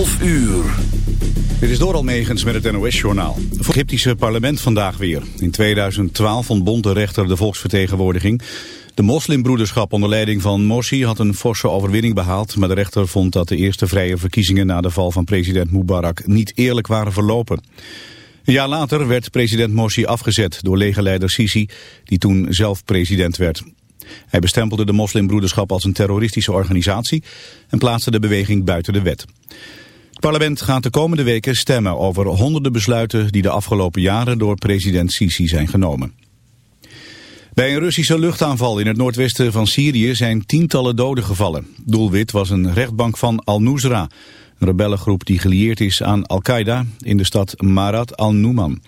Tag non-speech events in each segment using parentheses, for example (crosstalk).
11 uur. Dit is door Almegens met het NOS-journaal. Het Egyptische parlement vandaag weer. In 2012 ontbond de rechter de volksvertegenwoordiging. De moslimbroederschap onder leiding van Morsi had een forse overwinning behaald... maar de rechter vond dat de eerste vrije verkiezingen na de val van president Mubarak niet eerlijk waren verlopen. Een jaar later werd president Morsi afgezet door legerleider Sisi, die toen zelf president werd. Hij bestempelde de moslimbroederschap als een terroristische organisatie en plaatste de beweging buiten de wet. Het parlement gaat de komende weken stemmen over honderden besluiten die de afgelopen jaren door president Sisi zijn genomen. Bij een Russische luchtaanval in het noordwesten van Syrië zijn tientallen doden gevallen. Doelwit was een rechtbank van Al-Nusra, een rebellengroep die gelieerd is aan Al-Qaeda in de stad Marat al-Numan.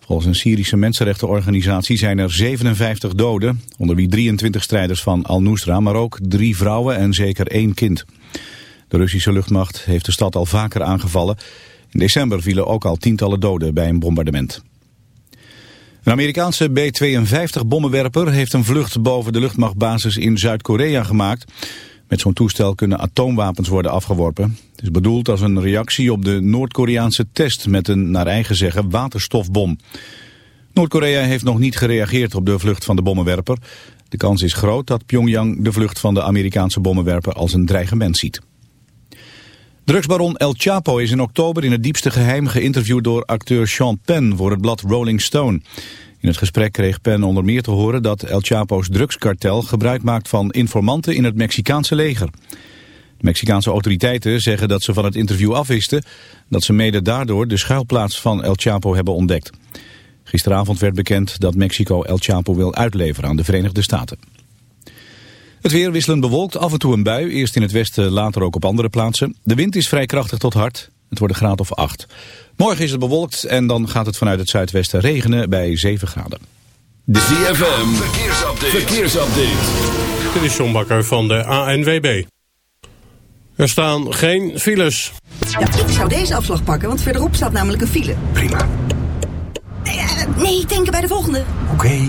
Volgens een Syrische mensenrechtenorganisatie zijn er 57 doden, onder wie 23 strijders van Al-Nusra, maar ook drie vrouwen en zeker één kind. De Russische luchtmacht heeft de stad al vaker aangevallen. In december vielen ook al tientallen doden bij een bombardement. Een Amerikaanse B-52 bommenwerper heeft een vlucht boven de luchtmachtbasis in Zuid-Korea gemaakt. Met zo'n toestel kunnen atoomwapens worden afgeworpen. Het is bedoeld als een reactie op de Noord-Koreaanse test met een, naar eigen zeggen, waterstofbom. Noord-Korea heeft nog niet gereageerd op de vlucht van de bommenwerper. De kans is groot dat Pyongyang de vlucht van de Amerikaanse bommenwerper als een dreigement ziet. Drugsbaron El Chapo is in oktober in het diepste geheim geïnterviewd door acteur Sean Penn voor het blad Rolling Stone. In het gesprek kreeg Penn onder meer te horen dat El Chapo's drugskartel gebruik maakt van informanten in het Mexicaanse leger. De Mexicaanse autoriteiten zeggen dat ze van het interview afwisten dat ze mede daardoor de schuilplaats van El Chapo hebben ontdekt. Gisteravond werd bekend dat Mexico El Chapo wil uitleveren aan de Verenigde Staten. Het weer wisselend bewolkt, af en toe een bui. Eerst in het westen, later ook op andere plaatsen. De wind is vrij krachtig tot hard. Het wordt een graad of 8. Morgen is het bewolkt en dan gaat het vanuit het zuidwesten regenen bij 7 graden. De ZFM, verkeersupdate. verkeersupdate. Dit is John Bakker van de ANWB. Er staan geen files. Ja, ik zou deze afslag pakken, want verderop staat namelijk een file. Prima. Nee, eh, nee ik denk bij de volgende. Oké.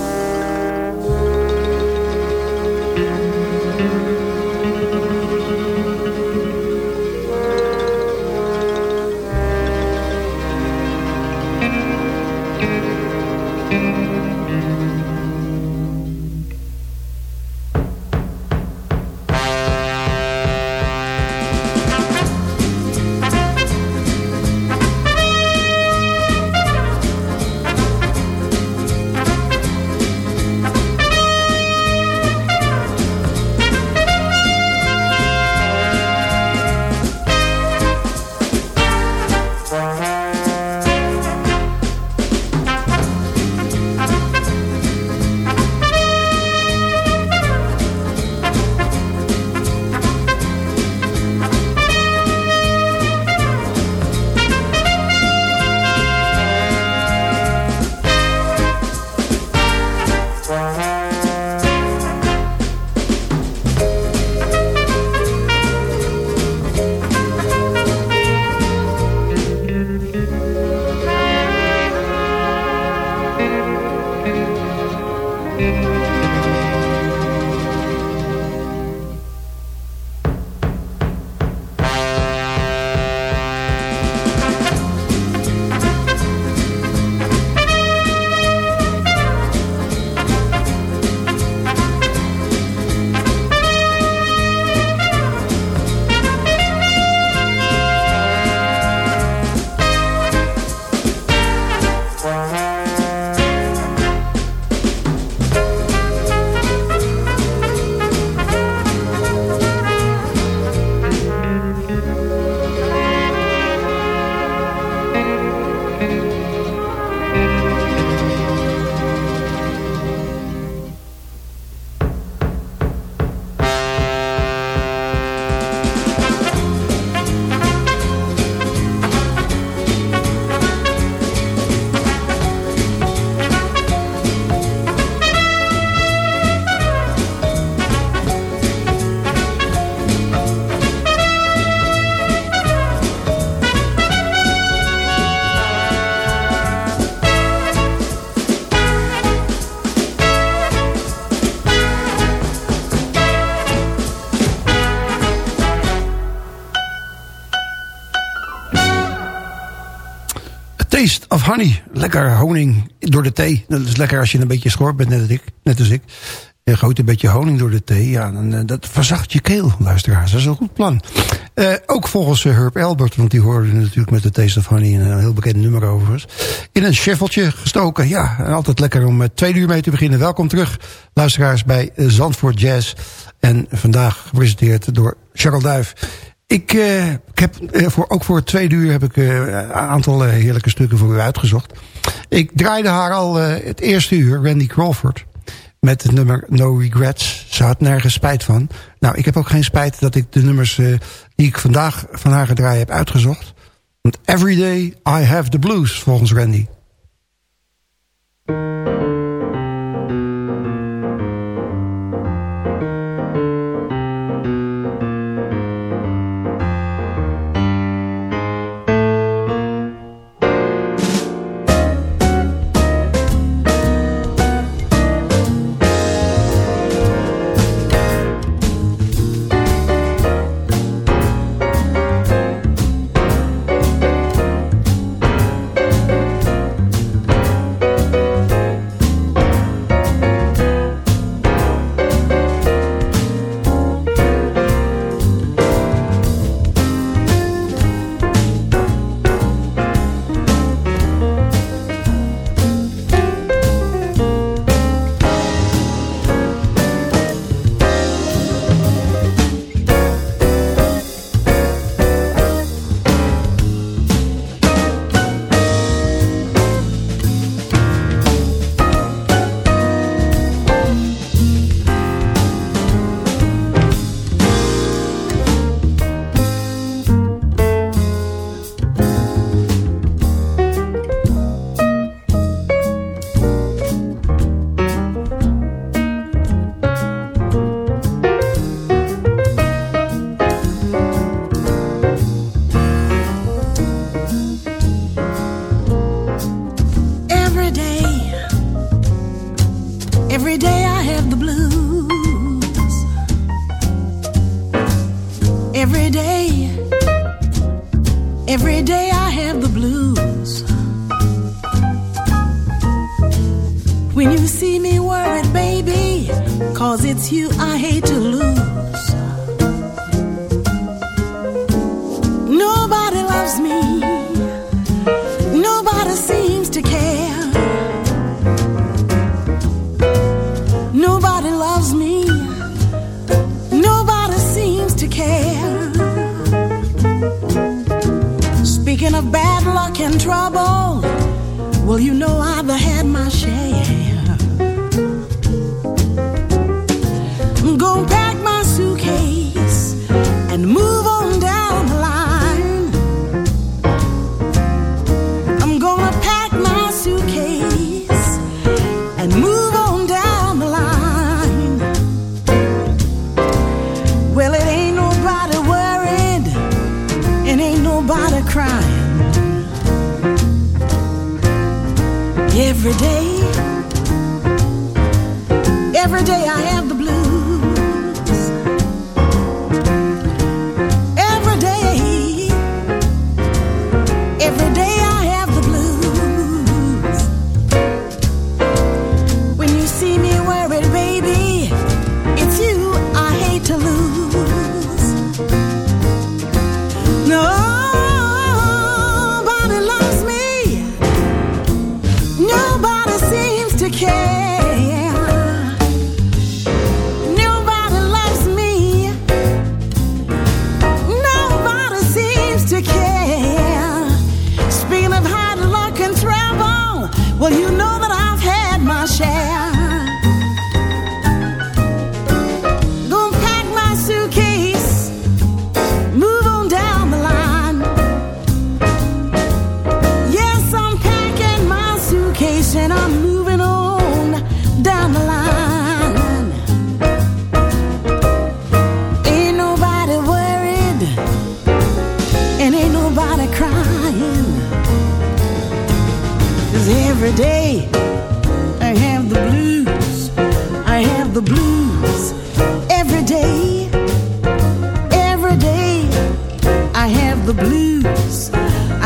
Honey. Lekker honing door de thee. Dat is lekker als je een beetje schor bent, net als ik. Net als ik. Je gooit een beetje honing door de thee. Ja, dan, eh, dat verzacht je keel, luisteraars. Dat is een goed plan. Eh, ook volgens eh, Herb Albert, want die hoorde natuurlijk met de Taste of Honey... een heel bekend nummer overigens. In een scheffeltje gestoken. Ja, altijd lekker om twee uur mee te beginnen. Welkom terug, luisteraars, bij Zandvoort Jazz. En vandaag gepresenteerd door Charles Duif. Ik, eh, ik heb eh, voor, ook voor het tweede uur heb ik eh, een aantal heerlijke stukken voor u uitgezocht. Ik draaide haar al het eerste uur, Randy Crawford. Met het nummer No Regrets. Ze had nergens spijt van. Nou, ik heb ook geen spijt dat ik de nummers die ik vandaag van haar gedraaid heb uitgezocht. Want Every Day I Have the Blues, volgens Randy. Trouble, well, you know I've had my share. I have the blues, I have the blues. Every day, every day I have the blues,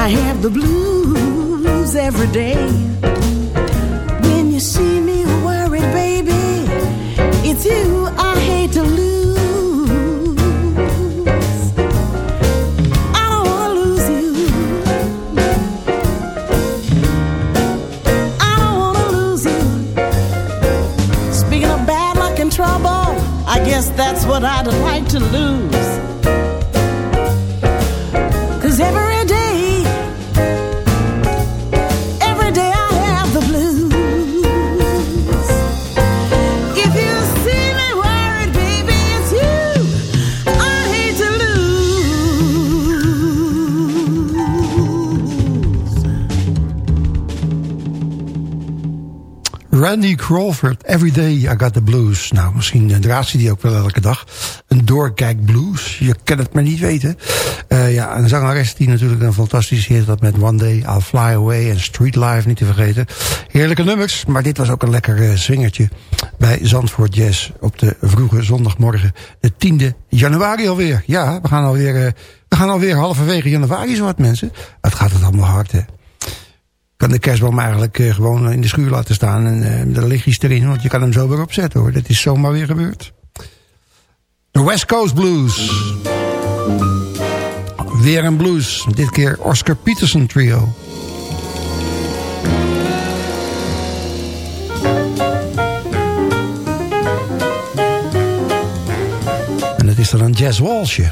I have the blues every day. When you see me worried, baby, it's you that's what I'd like to lose. Randy Crawford, Every Day I Got the Blues. Nou, misschien eh, draait ze die ook wel elke dag. Een doorkijk blues, je kan het maar niet weten. Eh, ja, een zangeres die natuurlijk een fantastisch hit had met One Day, I'll Fly Away en Street Life niet te vergeten. Heerlijke nummers, maar dit was ook een lekker eh, swingertje bij Zandvoort Jazz op de vroege zondagmorgen, de 10e januari alweer. Ja, we gaan alweer, eh, we gaan alweer halverwege januari zo wat mensen. Het gaat het allemaal hard, hè kan de kerstboom eigenlijk eh, gewoon in de schuur laten staan. En er ligt iets erin, want je kan hem zo weer opzetten hoor. Dat is zomaar weer gebeurd. De West Coast Blues. Weer een blues. Dit keer Oscar Peterson Trio. En het is dan een jazz walsje.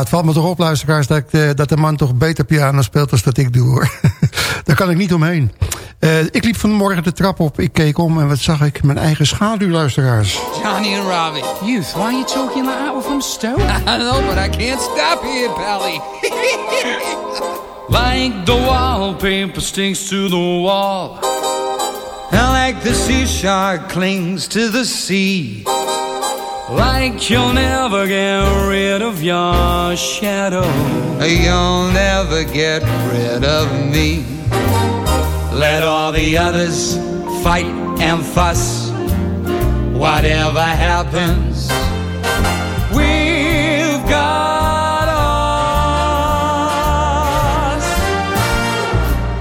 Het valt me toch op, luisteraars, dat, ik, eh, dat de man toch beter piano speelt dan dat ik doe, hoor. (laughs) Daar kan ik niet omheen. Eh, ik liep vanmorgen de trap op, ik keek om en wat zag ik? Mijn eigen schaduw, luisteraars. Johnny and Robbie. Youth, why are you talking like that? We're from Stoke. I know, but I can't stop here, Pally. (laughs) like the wallpaper sticks to the wall. And like the sea shark clings to the sea. Like you'll never get rid of your shadow. You'll never get rid of me. Let all the others fight and fuss. Whatever happens, we've got us.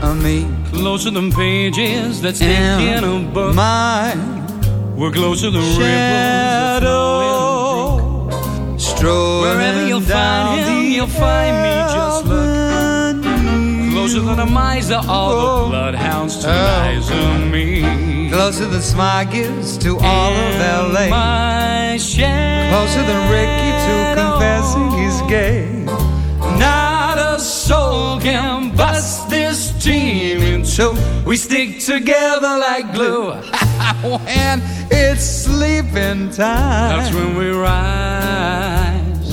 I mean, closer than pages that stick in a book. Mine, we're closer than shadow. Strolling Wherever you'll find him, you'll find me. Just look closer than a miser. All the oh. bloodhounds to oh. miser me. Closer than Smog is to all of L.A. My Closer than Ricky to confessing he's gay. Not a soul can bust this team in two. We stick together like glue. (laughs) when it's sleeping time, that's when we rise.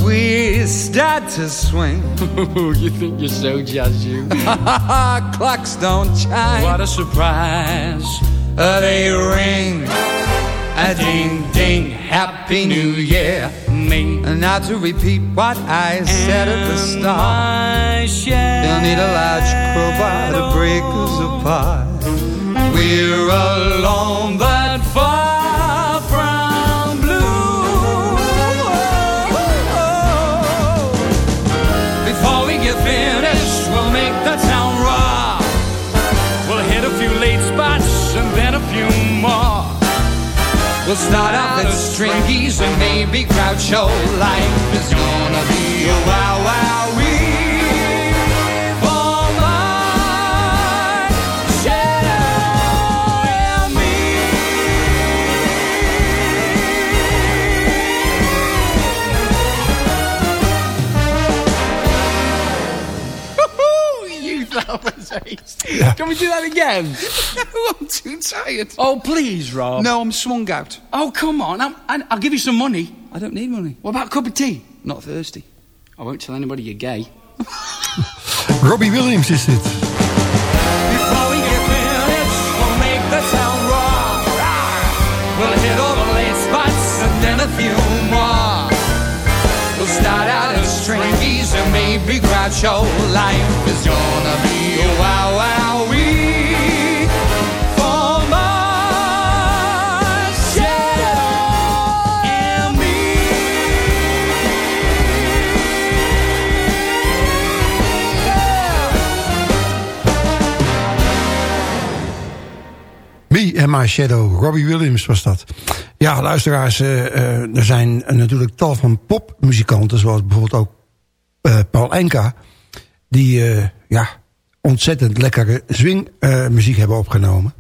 We start to swing. (laughs) you think you're so just you? (laughs) Clocks don't chime. What a surprise! Uh, they ring. A ding ding, happy new year, me. And now to repeat what I said at the start. They'll need a large crowbar to break us apart. We're alone but start out as stringies and maybe show. Life is gonna be a wow wow Can we do that again? (laughs) no, I'm too tired. Oh, please, Rob. No, I'm swung out. Oh, come on. I'm, I, I'll give you some money. I don't need money. What about a cup of tea? Not thirsty. I won't tell anybody you're gay. (laughs) Robbie Williams is dit. Before we get finished, we'll make the town rock. We'll hit all the late spots and then a few more. We'll start out as stringies and maybe crowd show. Life is gonna be My Shadow, Robbie Williams was dat. Ja, luisteraars, eh, eh, er zijn natuurlijk tal van popmuzikanten... zoals bijvoorbeeld ook eh, Paul Enka... die ja, ontzettend lekkere swingmuziek hebben opgenomen.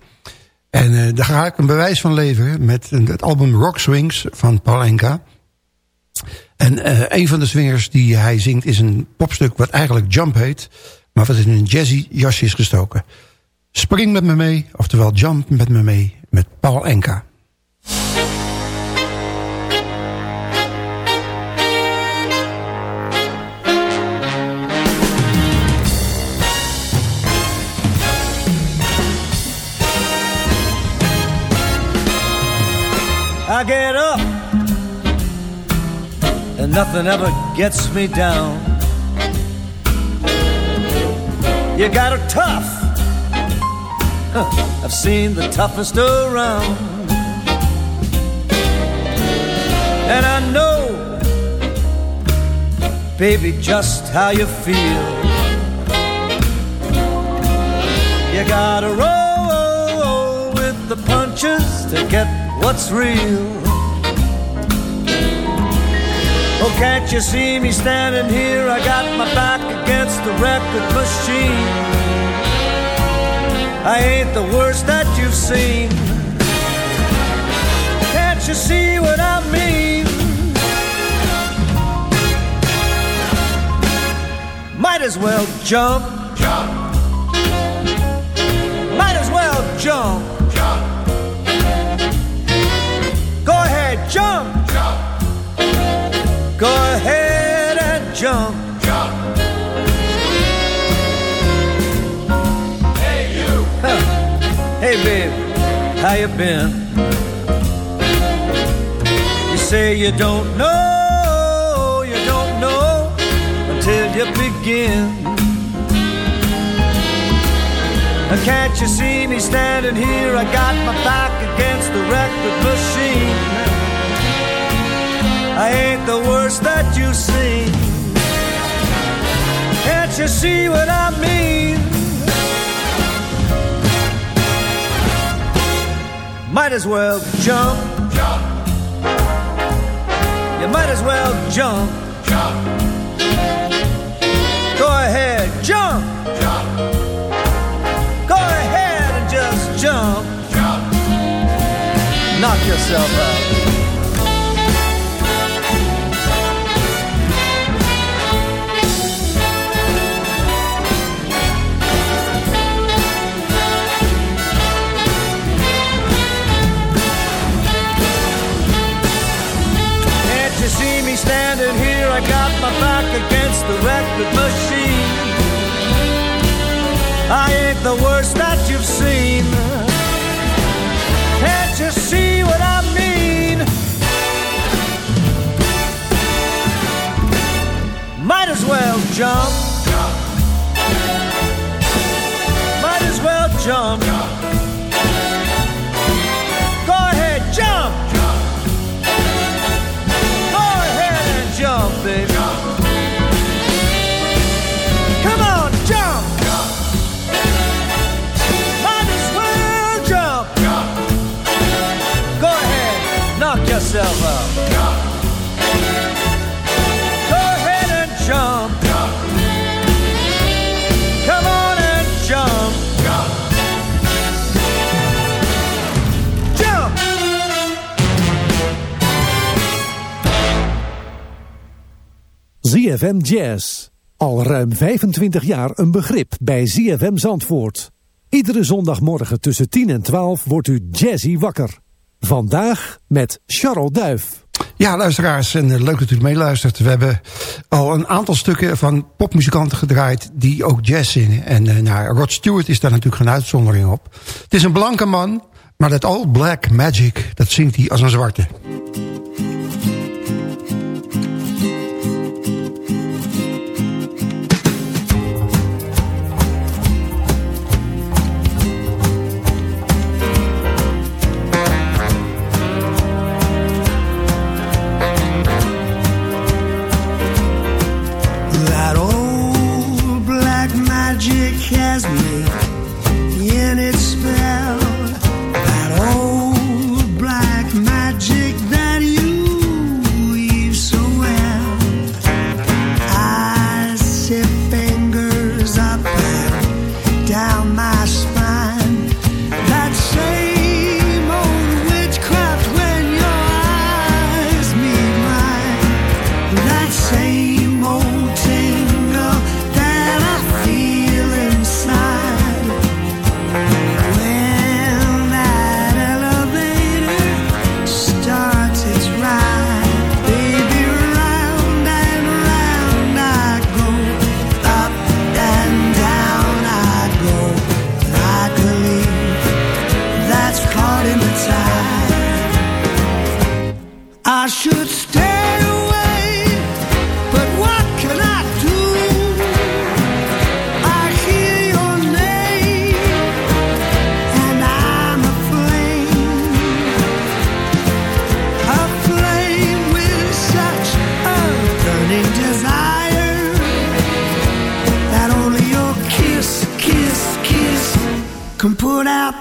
En daar ga ik een bewijs van leveren... met het album Rock Swings van Paul Enka. En een van de swingers die hij zingt... is een popstuk wat eigenlijk Jump heet... maar wat in een jazzy jasje is gestoken. Spring met me mee, oftewel Jump met me mee... met Paul Enka. I get up and nothing ever gets me down. You got her tough. (laughs) I've seen the toughest around. And I know, baby, just how you feel. You gotta roll with the punches to get what's real. Oh, can't you see me standing here? I got my back against the record machine. I ain't the worst that you've seen. Can't you see what I mean? Might as well jump. Jump. Might as well jump. Jump. Go ahead, jump. Jump. Go ahead and jump. How you been? You say you don't know, you don't know until you begin. Now can't you see me standing here? I got my back against the record machine. I ain't the worst that you've seen. Can't you see what I mean? Might as well jump. Jump. You might as well jump. Jump. Go ahead, jump. Jump. Go ahead and just jump. Jump. Knock yourself out. Standing here? I got my back against the record machine. I ain't the worst that you've seen. Can't you see what I mean? Might as well jump. Might as well jump. ZFM Jazz. Al ruim 25 jaar een begrip bij ZFM Zandvoort. Iedere zondagmorgen tussen 10 en 12 wordt u jazzy wakker. Vandaag met Charles Duif. Ja, luisteraars, en eh, leuk dat u meeluistert. We hebben al een aantal stukken van popmuzikanten gedraaid die ook jazz zingen. En eh, nou, Rod Stewart is daar natuurlijk geen uitzondering op. Het is een blanke man, maar dat All Black Magic, dat zingt hij als een zwarte. Has in its spell.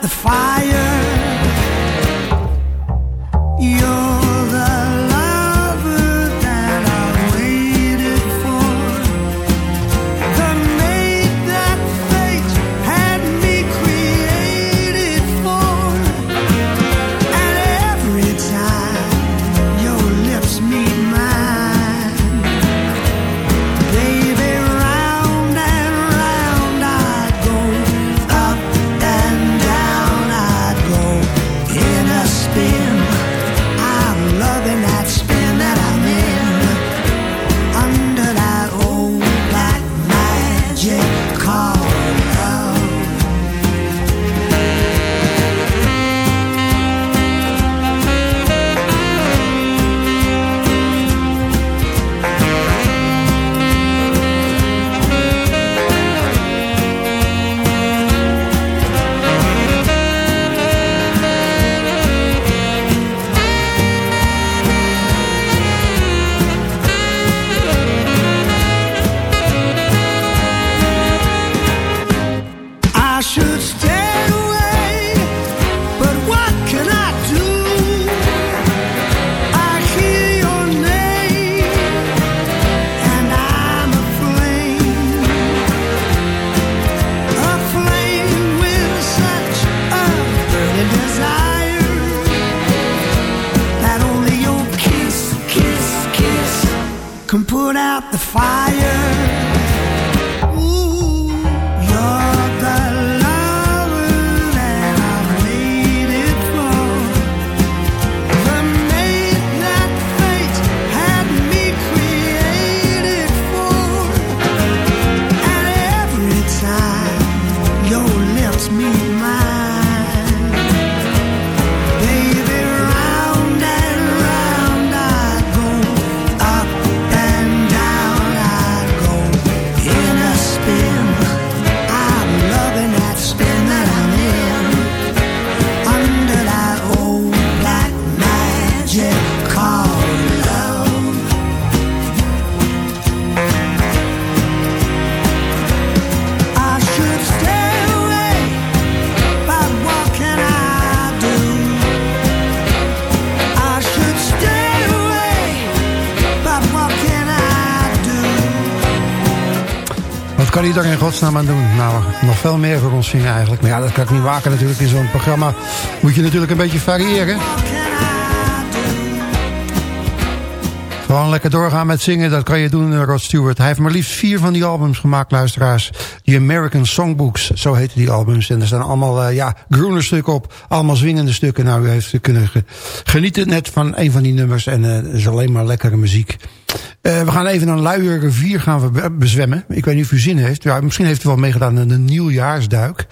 The fire. Daar in godsnaam aan doen? Nou, nog veel meer voor ons zingen eigenlijk. Maar ja, dat kan ik niet maken natuurlijk. In zo'n programma moet je natuurlijk een beetje variëren. Gewoon lekker doorgaan met zingen, dat kan je doen, eh, Rod Stewart. Hij heeft maar liefst vier van die albums gemaakt, luisteraars. Die American Songbooks, zo heten die albums. En er staan allemaal, eh, ja, groene stukken op. Allemaal zwingende stukken. Nou, u heeft kunnen ge- genieten net van een van die nummers. En eh, het is alleen maar lekkere muziek. Eh, we gaan even een luie rivier gaan we be- bezwemmen. Ik weet niet of u zin heeft. Ja, misschien heeft u wel meegedaan aan de nieuwjaarsduik.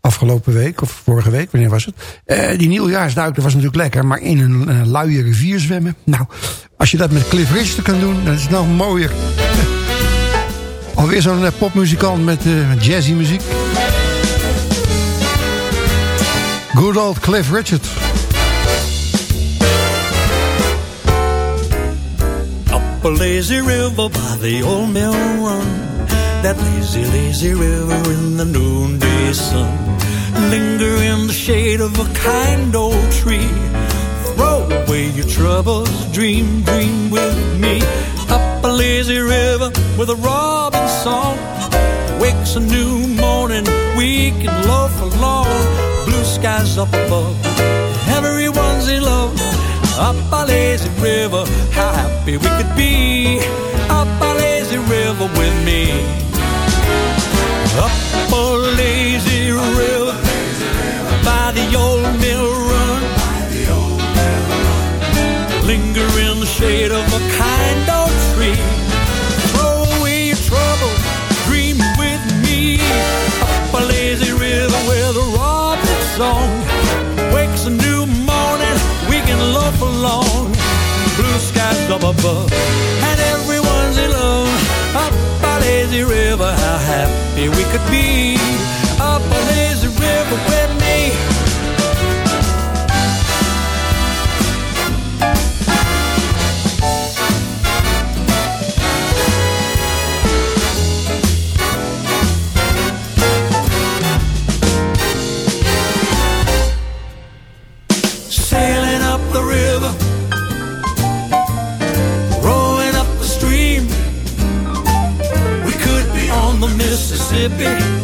Afgelopen week, of vorige week, wanneer was het? Eh, die nieuwjaarsduik, dat was natuurlijk lekker. Maar in een, een luie rivier zwemmen. Nou, als je dat met Cliff Richard kan doen, dan is het nog mooier. (laughs) Alweer zo'n eh, popmuzikant met, met jazzy muziek. Good old Cliff Richard. A lazy river by the old mill run. That lazy, lazy river in the noonday sun. Linger in the shade of a kind old tree. Throw away your troubles, dream, dream with me. Up a lazy river with a robin song. Wakes a new morning, we can loaf along. Blue skies up above, everyone's in love. Up a lazy river, how happy we could be. Up a lazy river with me. Up a lazy river, by the old mill run. Linger in the shade of a kind old tree. Throw away your trouble, dream with me. Up a lazy river with a robin song. Skies up above, and everyone's in love. Up a lazy river, how happy we could be. Up a lazy river with me. gente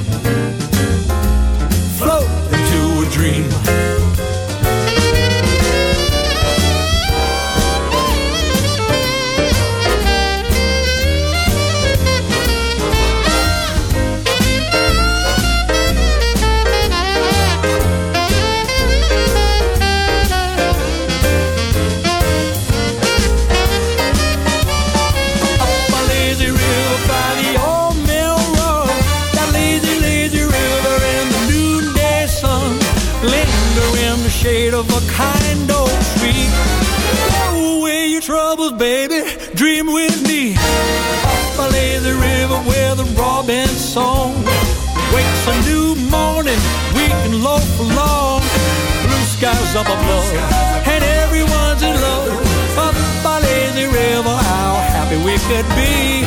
skies up above, and everyone's in love. Up a lazy river, how happy we could be.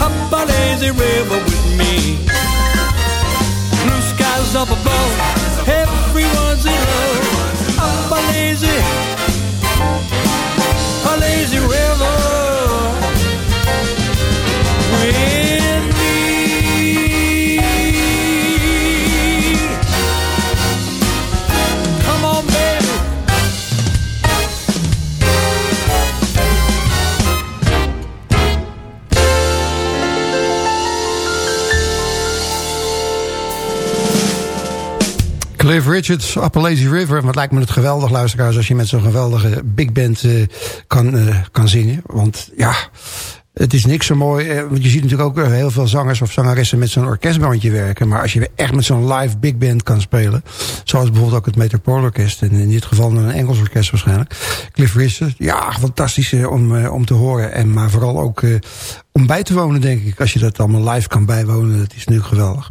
Up a lazy river with me. Blue skies up above, everyone's in love. Up a lazy, a lazy river. With Cliff Richards, Appalachian River. Wat lijkt me het geweldig, luisteraars... als je met zo'n geweldige big band eh, kan, eh, kan zingen. Want ja, het is niks zo mooi. eh, want je ziet natuurlijk ook heel veel zangers of zangeressen... met zo'n orkestbandje werken. Maar als je echt met zo'n live big band kan spelen... zoals bijvoorbeeld ook het Metropoolorkest... en in dit geval een Engels orkest waarschijnlijk... Cliff Richards, ja, fantastisch om, om te horen. En, maar vooral ook om bij te wonen, denk ik. Als je dat allemaal live kan bijwonen, dat is nu geweldig.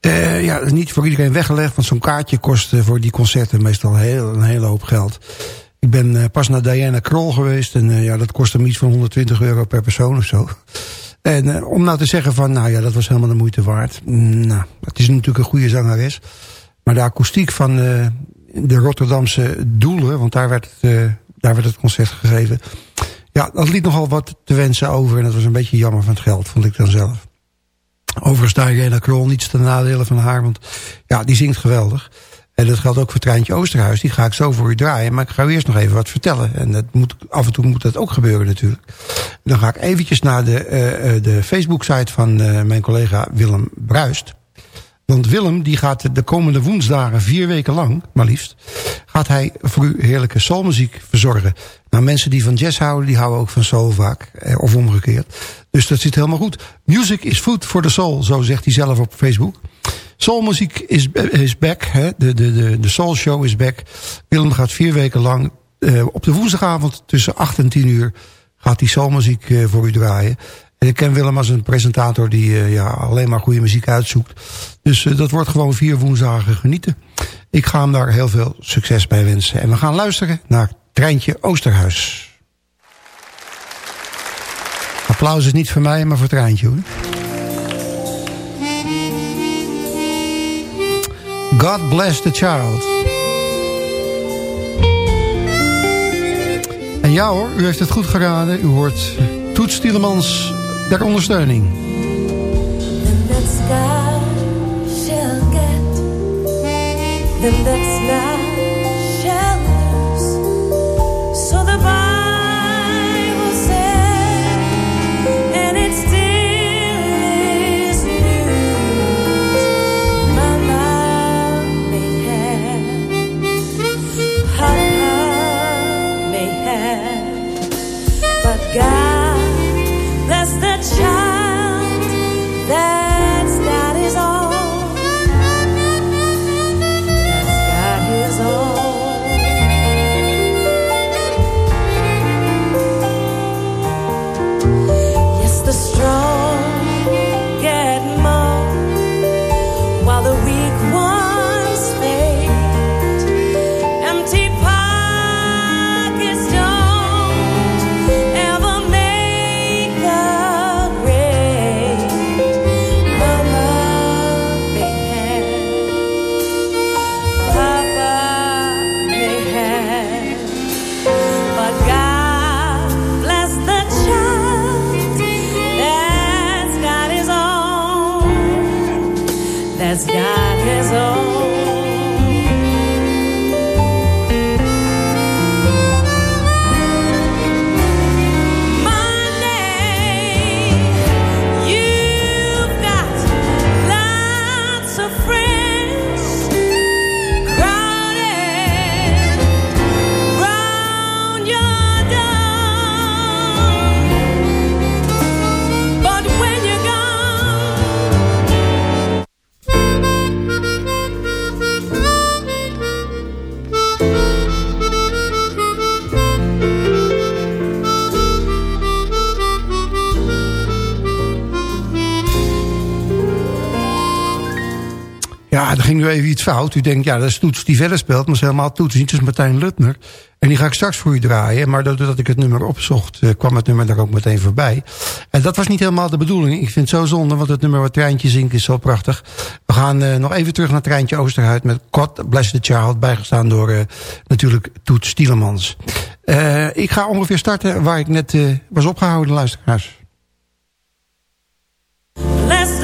Eh, ja, niet voor iedereen weggelegd, want zo'n kaartje kost eh, voor die concerten meestal heel, een hele hoop geld. Ik ben eh, pas naar Diana Kroll geweest en ja, dat kost hem iets van 120 euro per persoon of zo. En om nou te zeggen van, nou ja, dat was helemaal de moeite waard. Mm, nou, het is natuurlijk een goede zangeres. Maar de akoestiek van de Rotterdamse Doelen, want daar werd, daar werd het concert gegeven. Ja, dat liet nogal wat te wensen over en dat was een beetje jammer van het geld, vond ik dan zelf. Overigens Diana Kroll, niets ten nadele van haar, want ja, die zingt geweldig. En dat geldt ook voor Treintje Oosterhuis, die ga ik zo voor u draaien. Maar ik ga u eerst nog even wat vertellen. En dat moet, af en toe moet dat ook gebeuren natuurlijk. Dan ga ik eventjes naar de, eh, de Facebook-site van eh, mijn collega Willem Bruist. Want Willem die gaat de komende woensdagen, vier weken lang, maar liefst... gaat hij voor u heerlijke soulmuziek verzorgen. Nou, mensen die van jazz houden, die houden ook van soul vaak. eh, Of omgekeerd. Dus dat zit helemaal goed. Music is food for the soul, zo zegt hij zelf op Facebook. Soulmuziek is, is back. Hè? De, de, de, de Soul Show is back. Willem gaat vier weken lang eh, op de woensdagavond tussen 8 en 10 uur... gaat hij soulmuziek eh, voor u draaien. En ik ken Willem als een presentator die eh, ja, alleen maar goede muziek uitzoekt. Dus eh, dat wordt gewoon vier woensdagen genieten. Ik ga hem daar heel veel succes bij wensen. En we gaan luisteren naar Treintje Oosterhuis. Applaus is niet voor mij, maar voor Treintje hoor. God bless the child. En ja hoor, u heeft het goed geraden. U hoort Tielemans ter ondersteuning. Even iets fout. U denkt, ja, dat is Toets die verder speelt. Maar is helemaal Toets niet. Is Martijn Lutner. En die ga ik straks voor u draaien. Maar doordat ik het nummer opzocht, eh, kwam het nummer daar ook meteen voorbij. En dat was niet helemaal de bedoeling. Ik vind het zo zonde, want het nummer wat Treintje zingt is zo prachtig. We gaan eh, nog even terug naar Treintje Oosterhuid... met God Bless the Child, bijgestaan door eh, natuurlijk Toets Stielemans. Eh, ik ga ongeveer starten waar ik net was opgehouden, luisteraars. Bless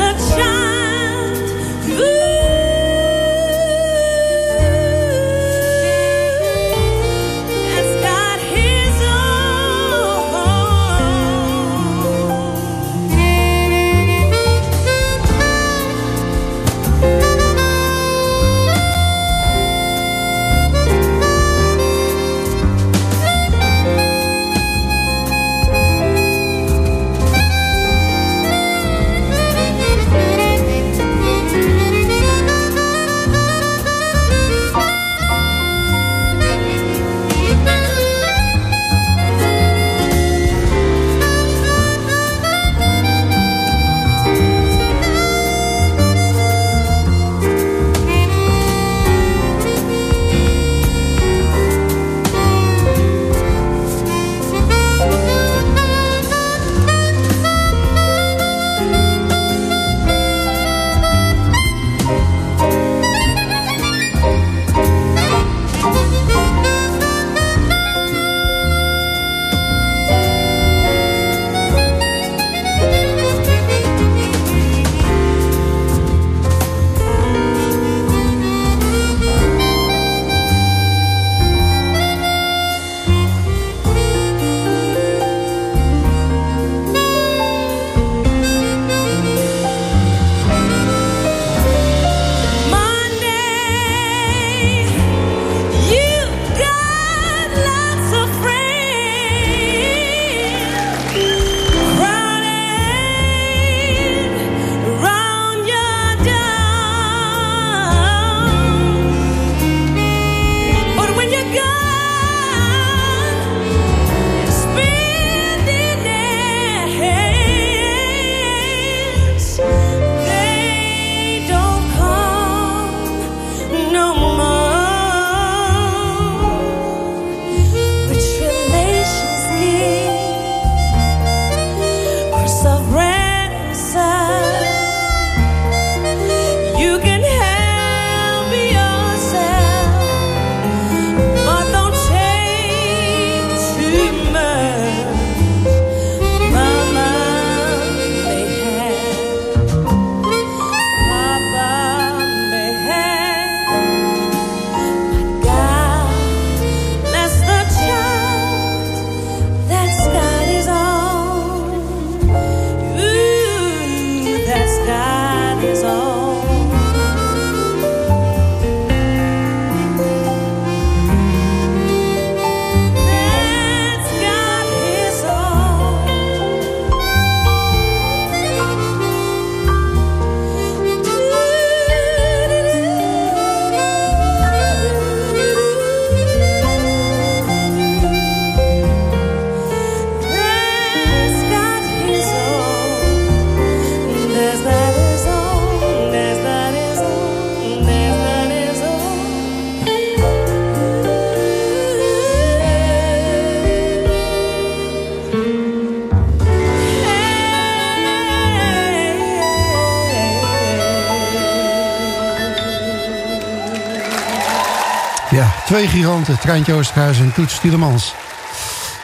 twee giganten, Treintje Oosterhuis en Toets Stielemans.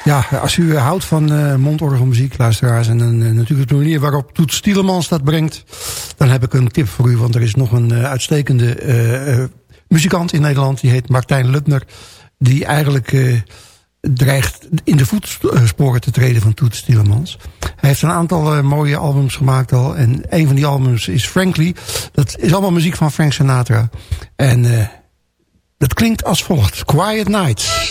Ja, als u houdt van eh, mondorgelmuziek, luisteraars... en eh, natuurlijk de manier waarop Toets Stielemans dat brengt... dan heb ik een tip voor u, want er is nog een eh, uitstekende eh, eh, muzikant in Nederland... die heet Martijn Lubner, die eigenlijk eh, dreigt in de voetsporen te treden van Toets Stielemans. Hij heeft een aantal eh, mooie albums gemaakt al... en een van die albums is Frankly. Dat is allemaal muziek van Frank Sinatra. En eh, dat klinkt als volgt. Quiet Nights.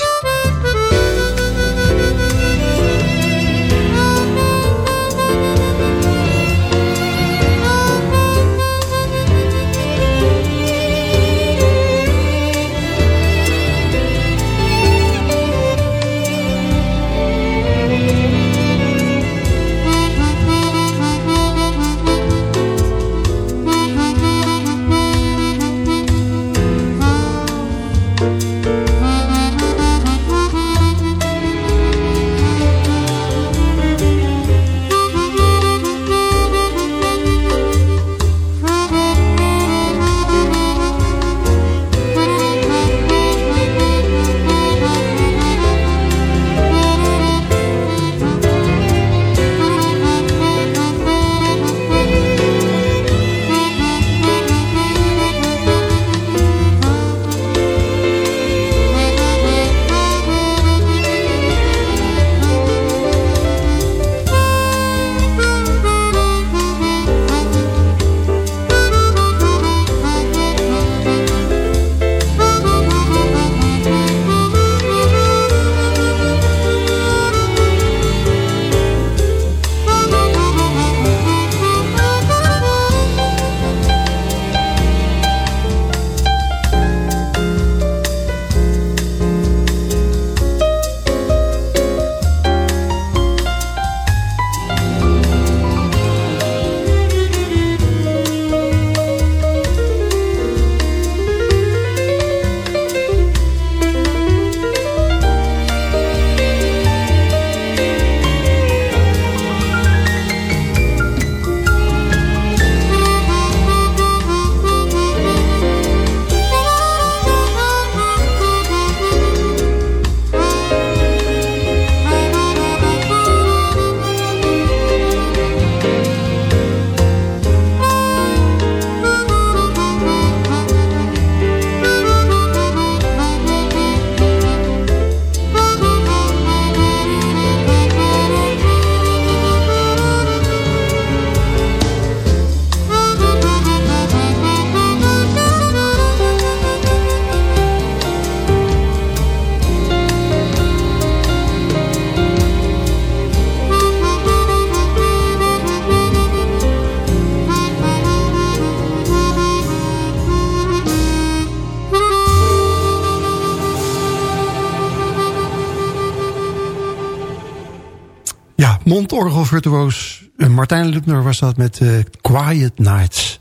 Mondorgelvirtuoos eh, Martijn Lubner was dat met eh, Quiet Nights.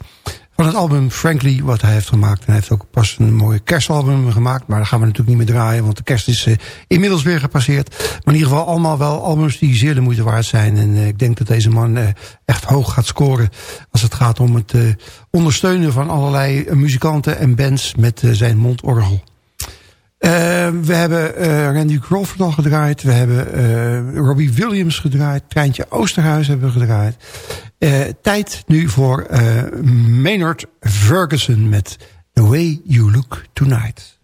Van het album Frankly, wat hij heeft gemaakt. En hij heeft ook pas een mooie kerstalbum gemaakt. Maar daar gaan we natuurlijk niet meer draaien, want de kerst is eh, inmiddels weer gepasseerd. Maar in ieder geval allemaal wel albums die zeer de moeite waard zijn. En ik denk dat deze man echt hoog gaat scoren als het gaat om het ondersteunen van allerlei muzikanten en bands met zijn mondorgel. Eh, we hebben eh, Randy Crawford al gedraaid. We hebben eh, Robbie Williams gedraaid. Treintje Oosterhuis hebben we gedraaid. Tijd nu voor Maynard Ferguson met The Way You Look Tonight.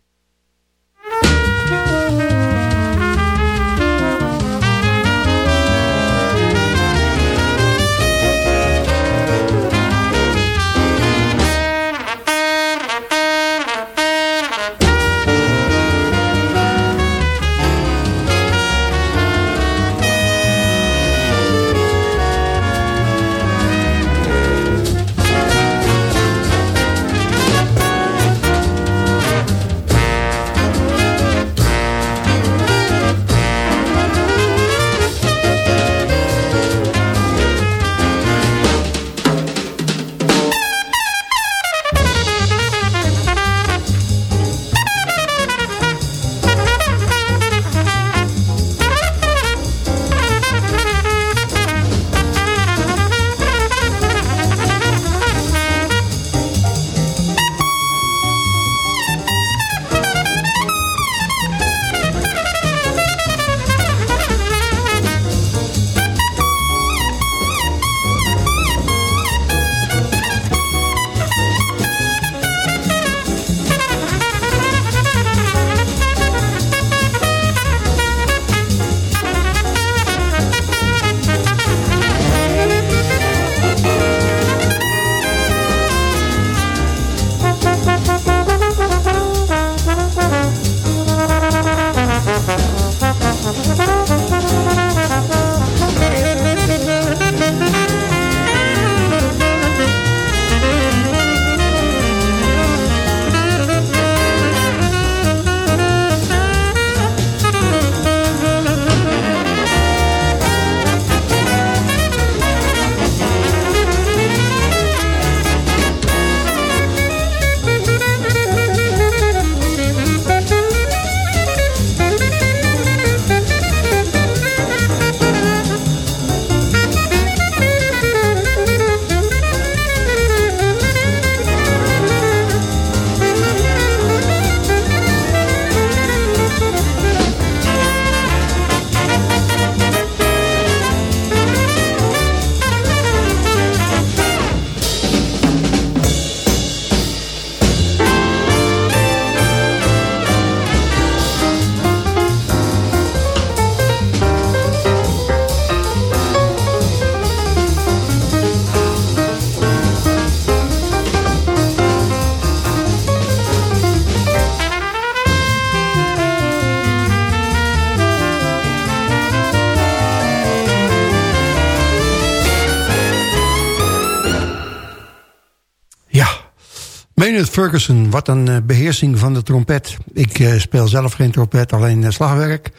Ferguson, wat een eh, beheersing van de trompet. Ik eh, speel zelf geen trompet, alleen eh, slagwerk.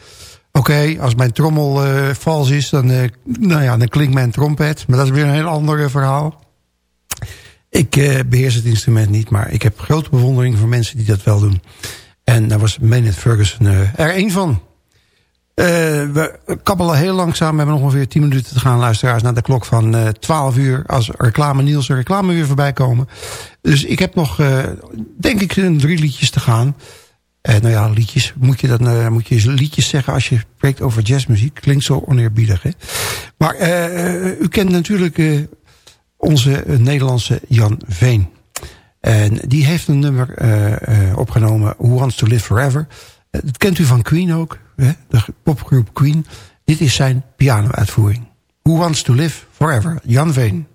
Oké, als mijn trommel vals is, dan, nou ja, dan klinkt mijn trompet. Maar dat is weer een heel ander verhaal. Ik eh, beheers het instrument niet, maar ik heb grote bewondering voor mensen die dat wel doen. En daar was Maynard Ferguson er één van. Eh, we kabbelen heel langzaam. We hebben nog ongeveer 10 minuten te gaan, luisteraars... naar de klok van eh 12 uur... als reclame Niels en reclame weer voorbij komen. Dus ik heb nog, eh, denk ik, drie liedjes te gaan. Nou ja, liedjes. Moet je, dan, moet je liedjes zeggen als je spreekt over jazzmuziek? Klinkt zo oneerbiedig, hè? Maar u kent natuurlijk onze Nederlandse Jan Veen. En die heeft een nummer opgenomen, Who Wants to Live Forever. Dat kent u van Queen ook, hè? de popgroep Queen. Dit is zijn piano-uitvoering. Who Wants to Live Forever, Jan Veen.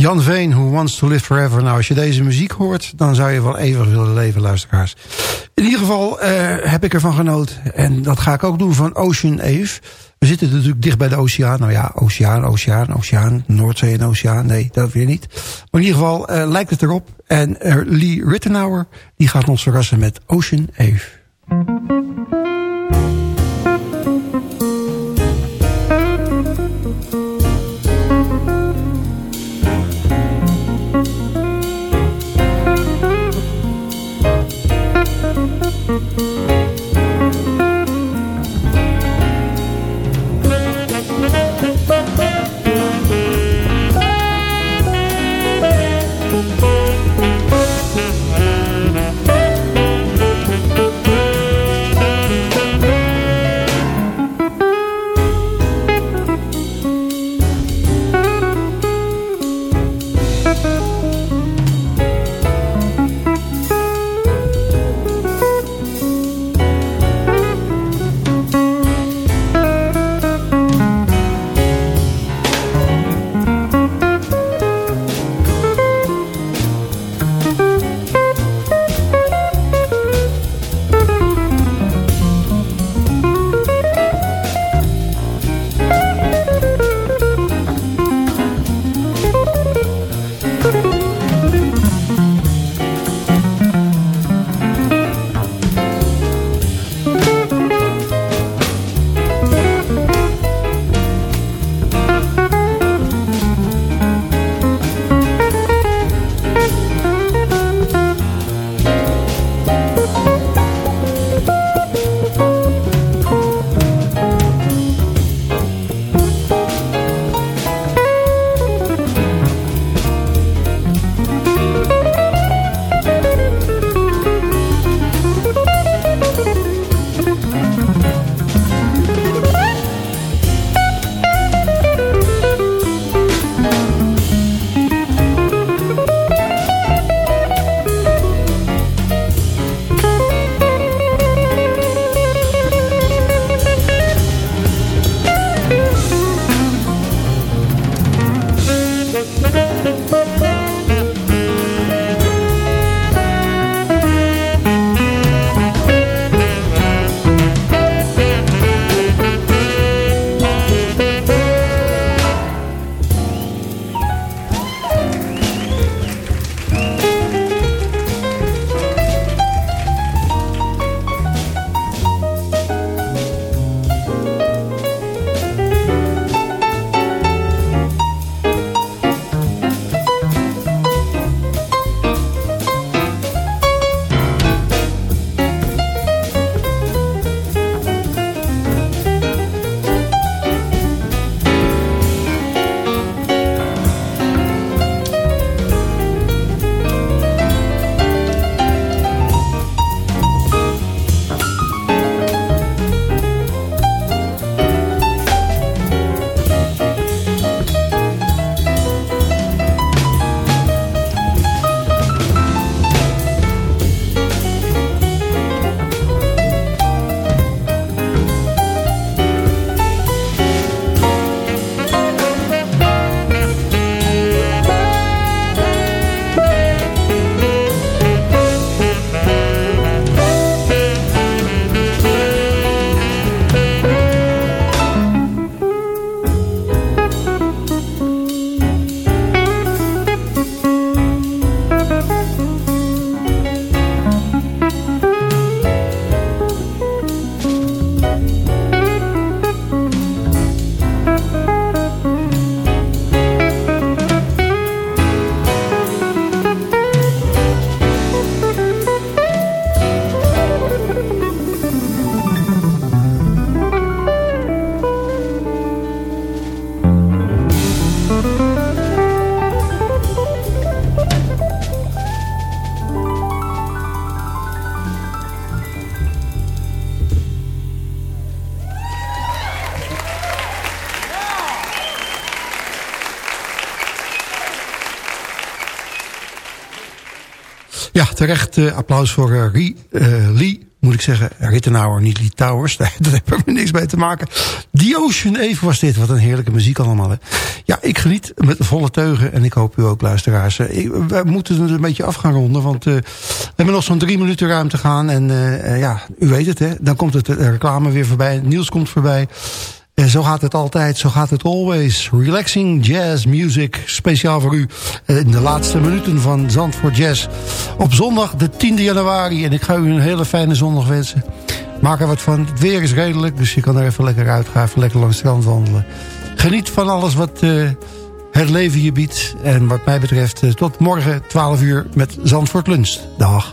Jan Veen, Who Wants to Live Forever. Nou, als je deze muziek hoort, dan zou je wel eeuwig willen leven, luisteraars. In ieder geval eh, heb ik ervan genoten. En dat ga ik ook doen van Ocean Ave. We zitten natuurlijk dicht bij de oceaan. Nou ja, oceaan, oceaan, oceaan. Noordzee en oceaan. Nee, dat weer niet. Maar in ieder geval eh, lijkt het erop. En eh, Lee Rittenauer, die gaat ons verrassen met Ocean Ave. Ja, terecht eh, applaus voor eh, Rie, eh, Lee, moet ik zeggen. Rittenauer, niet Lee Towers. (laughs) Daar heb ik niks mee te maken. The Ocean Even was dit. Wat een heerlijke muziek allemaal. Hè. Ja, ik geniet met volle teugen. En ik hoop u ook, luisteraars. We moeten het een beetje af gaan ronden. Want we hebben nog zo'n drie minuten ruim te gaan. En ja, u weet het, hè. Dan komt het de reclame weer voorbij. Niels komt voorbij. En zo gaat het altijd, zo gaat het always. Relaxing jazz music, speciaal voor u. eh, In de laatste minuten van Zandvoort Jazz. Op zondag de 10e januari. En ik ga u een hele fijne zondag wensen. Maak er wat van. Het weer is redelijk, dus je kan er even lekker uit. Ga even lekker langs de strand wandelen. Geniet van alles wat eh, het leven je biedt. En wat mij betreft eh, tot morgen 12 uur met Zandvoort Lunch. Dag.